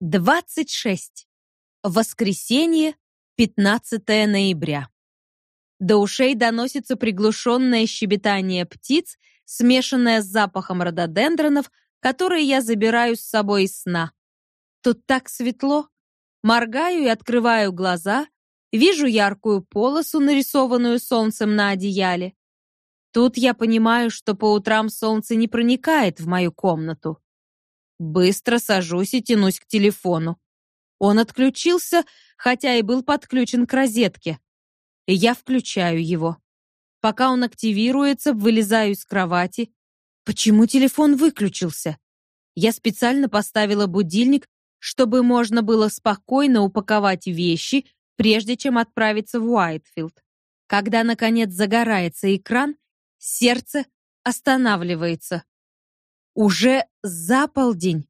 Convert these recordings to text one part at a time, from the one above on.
26. Воскресенье, 15 ноября. До ушей доносится приглушенное щебетание птиц, смешанное с запахом рододендронов, которые я забираю с собой из сна. Тут так светло. Моргаю и открываю глаза, вижу яркую полосу, нарисованную солнцем на одеяле. Тут я понимаю, что по утрам солнце не проникает в мою комнату. Быстро сажусь и тянусь к телефону. Он отключился, хотя и был подключен к розетке. Я включаю его. Пока он активируется, вылезаю из кровати. Почему телефон выключился? Я специально поставила будильник, чтобы можно было спокойно упаковать вещи, прежде чем отправиться в Уайтфилд. Когда, наконец, загорается экран, сердце останавливается. Уже за полдень.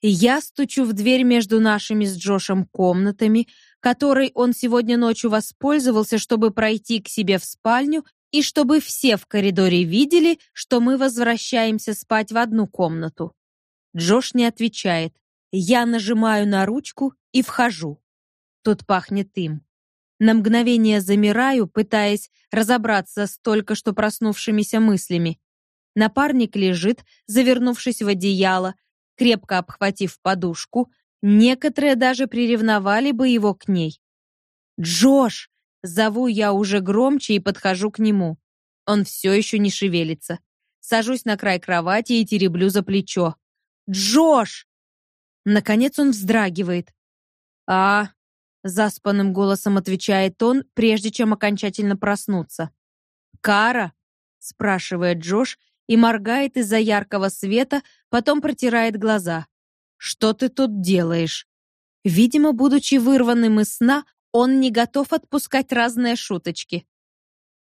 Я стучу в дверь между нашими с Джошем комнатами, которой он сегодня ночью воспользовался, чтобы пройти к себе в спальню и чтобы все в коридоре видели, что мы возвращаемся спать в одну комнату. Джош не отвечает. Я нажимаю на ручку и вхожу. Тут пахнет им. На мгновение замираю, пытаясь разобраться с только что проснувшимися мыслями. Напарник лежит, завернувшись в одеяло, крепко обхватив подушку. Некоторые даже приревновали бы его к ней. «Джош!» — зову я уже громче и подхожу к нему. Он все еще не шевелится. Сажусь на край кровати и тереблю за плечо. «Джош!» Наконец он вздрагивает. «А...» — заспанным голосом отвечает он, прежде чем окончательно проснуться. «Кара?» — спрашивает Джош и моргает из-за яркого света, потом протирает глаза. «Что ты тут делаешь?» Видимо, будучи вырванным из сна, он не готов отпускать разные шуточки.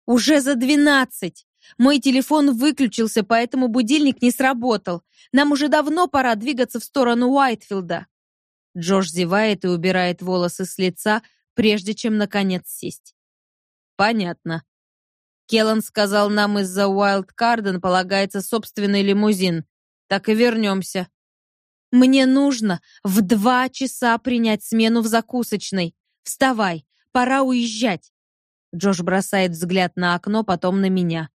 «Уже за двенадцать! Мой телефон выключился, поэтому будильник не сработал. Нам уже давно пора двигаться в сторону Уайтфилда». Джош зевает и убирает волосы с лица, прежде чем, наконец, сесть. «Понятно. Келлан сказал, нам из-за Уайлдкарден полагается собственный лимузин. Так и вернемся. Мне нужно в два часа принять смену в закусочной. Вставай, пора уезжать. Джош бросает взгляд на окно, потом на меня.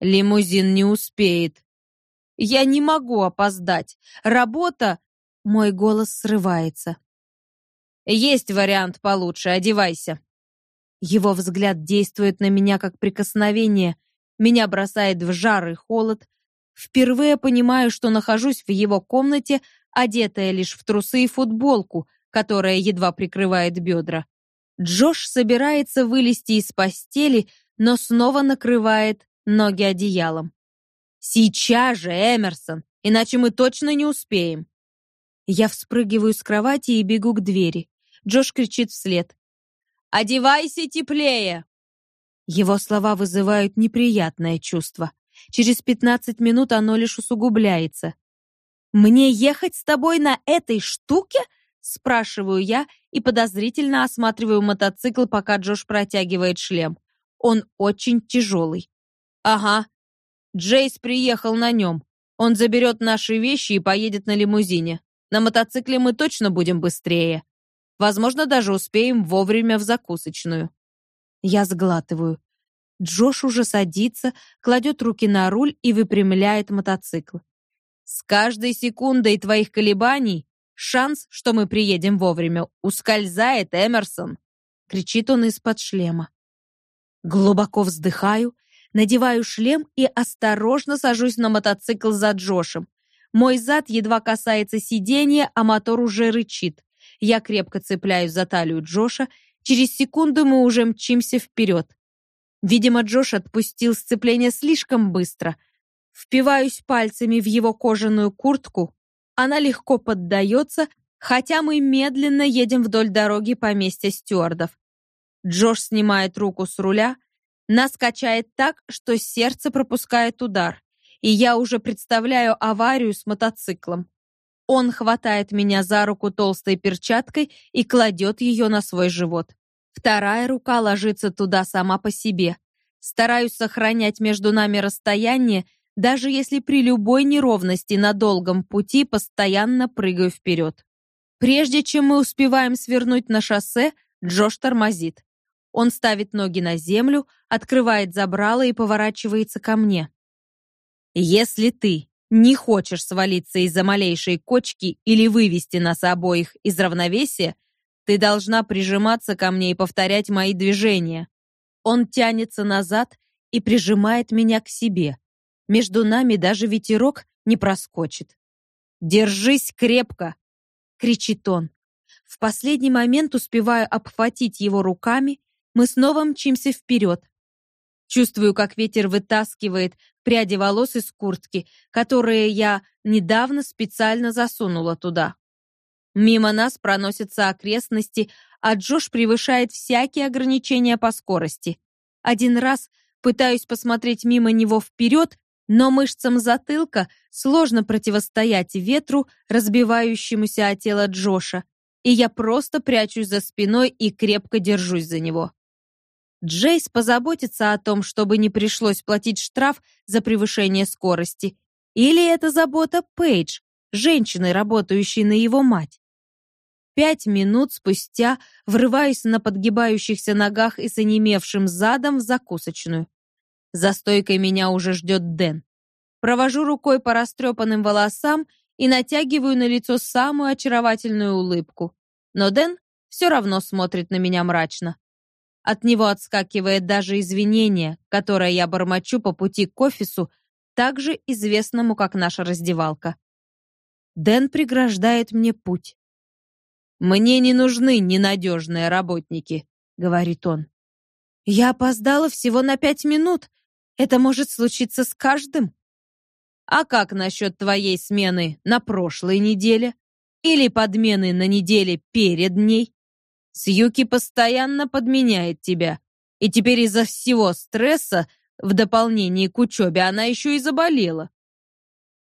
Лимузин не успеет. Я не могу опоздать. Работа... Мой голос срывается. Есть вариант получше, одевайся. Его взгляд действует на меня как прикосновение, меня бросает в жар и холод. Впервые понимаю, что нахожусь в его комнате, одетая лишь в трусы и футболку, которая едва прикрывает бедра. Джош собирается вылезти из постели, но снова накрывает ноги одеялом. «Сейчас же, Эмерсон, иначе мы точно не успеем!» Я вспрыгиваю с кровати и бегу к двери. Джош кричит вслед. Одевайся теплее!» Его слова вызывают неприятное чувство. Через пятнадцать минут оно лишь усугубляется. «Мне ехать с тобой на этой штуке?» Спрашиваю я и подозрительно осматриваю мотоцикл, пока Джош протягивает шлем. Он очень тяжелый. «Ага. Джейс приехал на нем. Он заберет наши вещи и поедет на лимузине. На мотоцикле мы точно будем быстрее. Возможно, даже успеем вовремя в закусочную. Я сглатываю. Джош уже садится, кладет руки на руль и выпрямляет мотоцикл. С каждой секундой твоих колебаний шанс, что мы приедем вовремя, ускользает, Эмерсон, кричит он из-под шлема. Глубоко вздыхаю, надеваю шлем и осторожно сажусь на мотоцикл за Джошем. Мой зад едва касается сиденья, а мотор уже рычит. Я крепко цепляюсь за талию Джоша. Через секунду мы уже мчимся вперед. Видимо, Джош отпустил сцепление слишком быстро. Впиваюсь пальцами в его кожаную куртку. Она легко поддается, хотя мы медленно едем вдоль дороги поместья стюардов. Джош снимает руку с руля, нас качает так, что сердце пропускает удар, и я уже представляю аварию с мотоциклом. Он хватает меня за руку толстой перчаткой и кладет ее на свой живот. Вторая рука ложится туда сама по себе. Стараюсь сохранять между нами расстояние, даже если при любой неровности на долгом пути постоянно прыгаю вперед. Прежде чем мы успеваем свернуть на шоссе, Джош тормозит. Он ставит ноги на землю, открывает забрало и поворачивается ко мне. «Если ты не хочешь свалиться из-за малейшей кочки или вывести нас обоих из равновесия, ты должна прижиматься ко мне и повторять мои движения». Он тянется назад и прижимает меня к себе. Между нами даже ветерок не проскочит. «Держись крепко!» — кричит он. В последний момент успеваю обхватить его руками, мы снова мчимся вперед. Чувствую, как ветер вытаскивает пряди волос из куртки, которые я недавно специально засунула туда. Мимо нас проносятся окрестности, а Джош превышает всякие ограничения по скорости. Один раз пытаюсь посмотреть мимо него вперед, но мышцам затылка сложно противостоять ветру, разбивающемуся о тело Джоша, и я просто прячусь за спиной и крепко держусь за него. Джейс позаботится о том, чтобы не пришлось платить штраф за превышение скорости. Или это забота Пейдж, женщины, работающей на его мать. Пять минут спустя врываюсь на подгибающихся ногах и с онемевшим задом в закусочную. За стойкой меня уже ждет Дэн. Провожу рукой по растрепанным волосам и натягиваю на лицо самую очаровательную улыбку. Но Дэн все равно смотрит на меня мрачно. От него отскакивает даже извинение, которое я бормочу по пути к офису, также известному как наша раздевалка. Дэн преграждает мне путь. «Мне не нужны ненадежные работники», — говорит он. «Я опоздала всего на пять минут. Это может случиться с каждым». «А как насчет твоей смены на прошлой неделе? Или подмены на неделе перед ней?» Сьюки постоянно подменяет тебя. И теперь из-за всего стресса, в дополнение к учебе, она еще и заболела.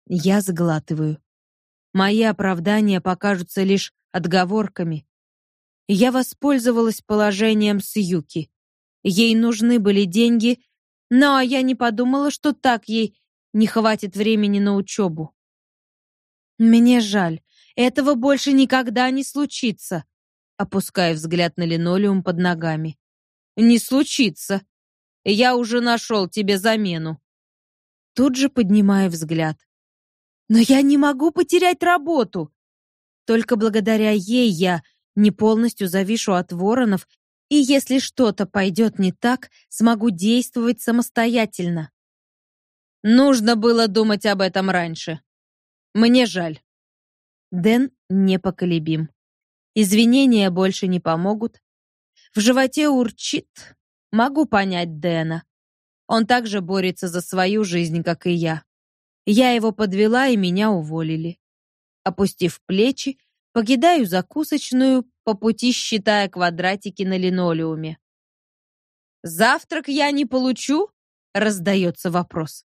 Я сглатываю. Мои оправдания покажутся лишь отговорками. Я воспользовалась положением Сьюки. Ей нужны были деньги, но я не подумала, что так ей не хватит времени на учебу. Мне жаль, этого больше никогда не случится опуская взгляд на линолеум под ногами. «Не случится. Я уже нашел тебе замену». Тут же поднимая взгляд. «Но я не могу потерять работу. Только благодаря ей я не полностью завишу от воронов, и если что-то пойдет не так, смогу действовать самостоятельно». Нужно было думать об этом раньше. Мне жаль. Дэн непоколебим. Извинения больше не помогут. В животе урчит. Могу понять Дэна. Он также борется за свою жизнь, как и я. Я его подвела, и меня уволили. Опустив плечи, покидаю закусочную, по пути считая квадратики на линолеуме. «Завтрак я не получу?» — раздается вопрос.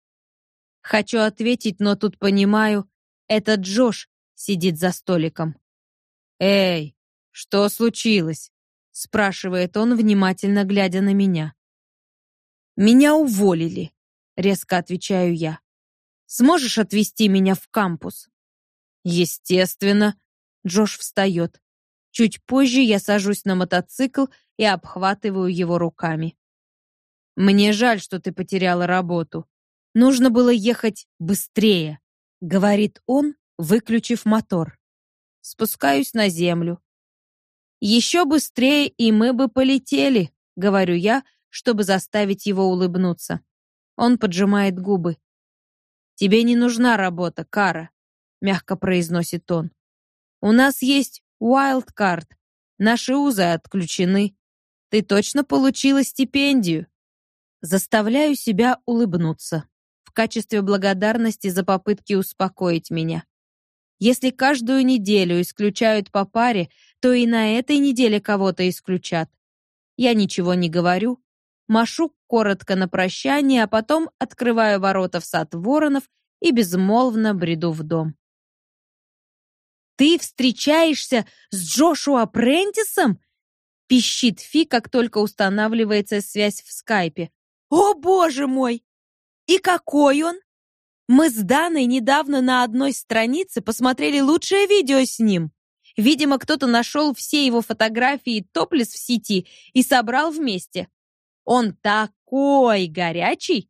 Хочу ответить, но тут понимаю, это Джош сидит за столиком. «Эй, «Что случилось?» — спрашивает он, внимательно глядя на меня. «Меня уволили», — резко отвечаю я. «Сможешь отвезти меня в кампус?» «Естественно». Джош встает. Чуть позже я сажусь на мотоцикл и обхватываю его руками. «Мне жаль, что ты потеряла работу. Нужно было ехать быстрее», — говорит он, выключив мотор. Спускаюсь на землю. Еще быстрее, и мы бы полетели, говорю я, чтобы заставить его улыбнуться. Он поджимает губы. Тебе не нужна работа, Кара, мягко произносит он. У нас есть wildcard. Наши узы отключены. Ты точно получила стипендию. Заставляю себя улыбнуться в качестве благодарности за попытки успокоить меня. Если каждую неделю исключают по паре, то и на этой неделе кого-то исключат. Я ничего не говорю, машу коротко на прощание, а потом открываю ворота в сад воронов и безмолвно бреду в дом. «Ты встречаешься с Джошуа Прентисом?» пищит Фи, как только устанавливается связь в скайпе. «О, боже мой! И какой он?» Мы с Даной недавно на одной странице посмотрели лучшее видео с ним. Видимо, кто-то нашел все его фотографии топлес в сети и собрал вместе. Он такой горячий!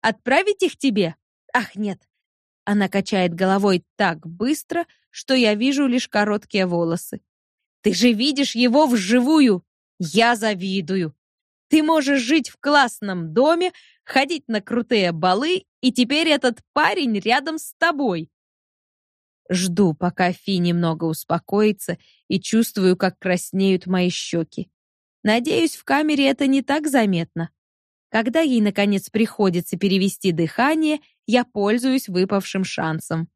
Отправить их тебе? Ах, нет. Она качает головой так быстро, что я вижу лишь короткие волосы. Ты же видишь его вживую. Я завидую. Ты можешь жить в классном доме, ходить на крутые балы, и теперь этот парень рядом с тобой. Жду, пока Фи немного успокоится, и чувствую, как краснеют мои щеки. Надеюсь, в камере это не так заметно. Когда ей, наконец, приходится перевести дыхание, я пользуюсь выпавшим шансом.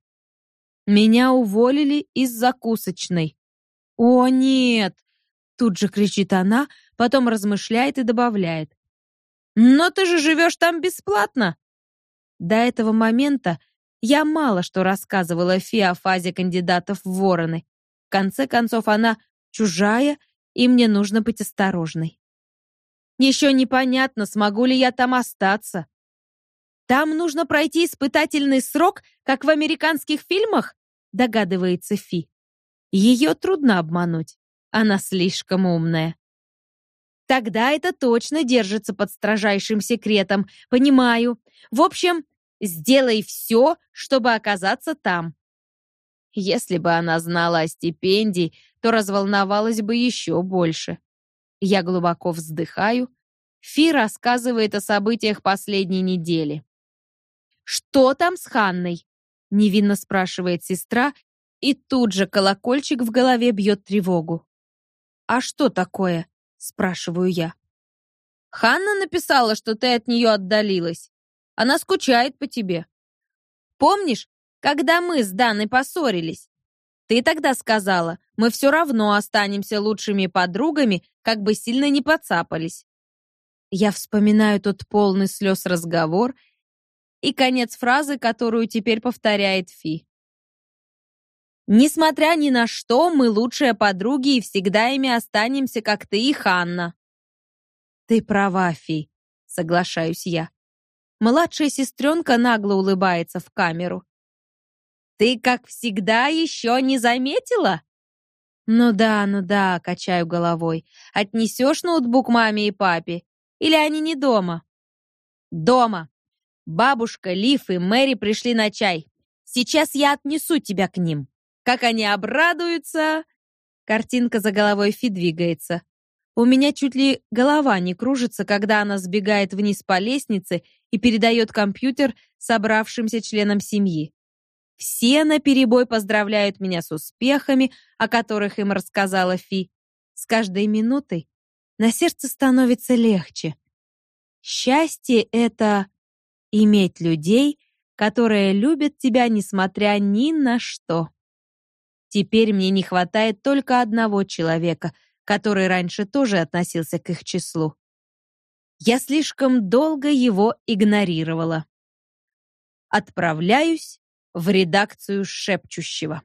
Меня уволили из закусочной. «О, нет!» Тут же кричит она, потом размышляет и добавляет. «Но ты же живешь там бесплатно!» До этого момента я мало что рассказывала Фи о фазе кандидатов в вороны. В конце концов, она чужая, и мне нужно быть осторожной. Еще непонятно, смогу ли я там остаться. Там нужно пройти испытательный срок, как в американских фильмах, догадывается Фи. Ее трудно обмануть. Она слишком умная. Тогда это точно держится под строжайшим секретом. Понимаю. В общем, сделай все, чтобы оказаться там. Если бы она знала о стипендии, то разволновалась бы еще больше. Я глубоко вздыхаю. Фи рассказывает о событиях последней недели. «Что там с Ханной?» — невинно спрашивает сестра, и тут же колокольчик в голове бьет тревогу. «А что такое?» — спрашиваю я. «Ханна написала, что ты от нее отдалилась. Она скучает по тебе. Помнишь, когда мы с Даной поссорились? Ты тогда сказала, мы все равно останемся лучшими подругами, как бы сильно не подцапались. Я вспоминаю тот полный слез разговор и конец фразы, которую теперь повторяет Фи. Несмотря ни на что, мы лучшие подруги и всегда ими останемся, как ты и Ханна. Ты права, Фи, соглашаюсь я. Младшая сестренка нагло улыбается в камеру. Ты, как всегда, еще не заметила? Ну да, ну да, качаю головой. Отнесешь ноутбук маме и папе? Или они не дома? Дома. Бабушка, Лив и Мэри пришли на чай. Сейчас я отнесу тебя к ним. Как они обрадуются!» Картинка за головой Фи двигается. У меня чуть ли голова не кружится, когда она сбегает вниз по лестнице и передает компьютер собравшимся членам семьи. Все наперебой поздравляют меня с успехами, о которых им рассказала Фи. С каждой минутой на сердце становится легче. Счастье — это иметь людей, которые любят тебя, несмотря ни на что. Теперь мне не хватает только одного человека, который раньше тоже относился к их числу. Я слишком долго его игнорировала. Отправляюсь в редакцию шепчущего.